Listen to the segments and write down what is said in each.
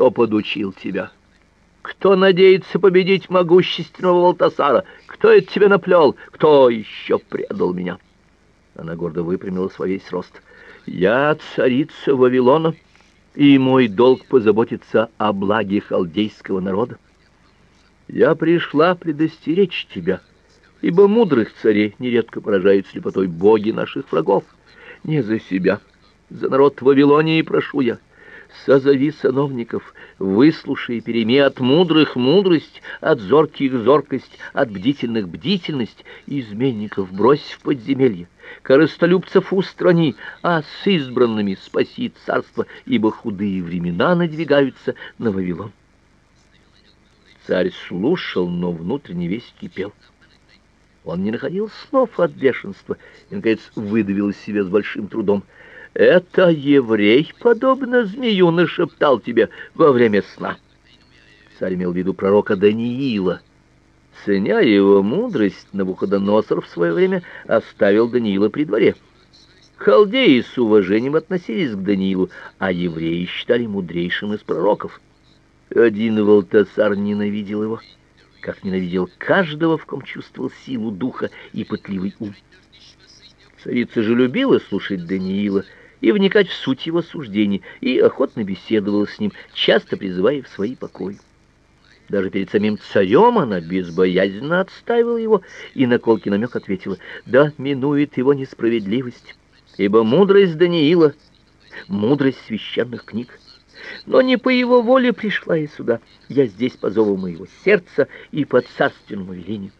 Кто подучил тебя? Кто надеется победить могущественного Валтасара? Кто это тебе наплел? Кто еще предал меня?» Она гордо выпрямила во весь рост. «Я царица Вавилона, и мой долг позаботиться о благе халдейского народа. Я пришла предостеречь тебя, ибо мудрых царей нередко поражают слепотой боги наших врагов. Не за себя, за народ Вавилонии прошу я» Созови сановников, выслушай и перейми от мудрых мудрость, от зорких зоркость, от бдительных бдительность, изменников брось в подземелье, корыстолюбцев устрани, а с избранными спаси царство, ибо худые времена надвигаются на Вавилон. Царь слушал, но внутренне весь кипел. Он не находил слов от бешенства и, наконец, выдавил из себя с большим трудом — это еврей, подобно змею, нашептал тебе во время сна. Царь имел в виду пророка Даниила. Ценя его мудрость, Навуходоносор в свое время оставил Даниила при дворе. Халдеи с уважением относились к Даниилу, а евреи считали мудрейшим из пророков. Один Валтасар ненавидел его, как ненавидел каждого, в ком чувствовал силу духа и пытливый ум. Царица же любила слушать Даниила, и вникать в суть его суждений, и охотно беседовала с ним, часто призывая в свои покои. Даже перед самим царем она безбоязненно отстаивала его, и на колкий намек ответила, «Да, минует его несправедливость, ибо мудрость Даниила, мудрость священных книг, но не по его воле пришла я сюда, я здесь по зову моего сердца и по царственному велению».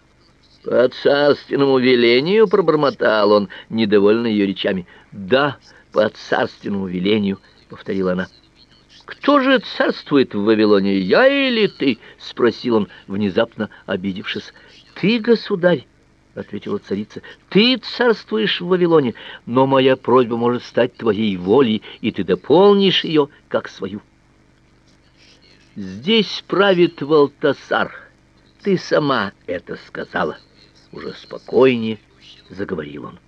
«По царственному велению», — пробормотал он, недовольный ее речами, «да, — по царственному велению, повторила она. Кто же царствует в Вавилоне, я или ты? спросил он, внезапно обидевшись. Ты, государь, ответила царица. Ты царствуешь в Вавилоне, но моя просьба может стать твоей волей, и ты дополнишь ее как свою. Здесь правит Валтасар. Ты сама это сказала. Уже спокойнее заговорил он.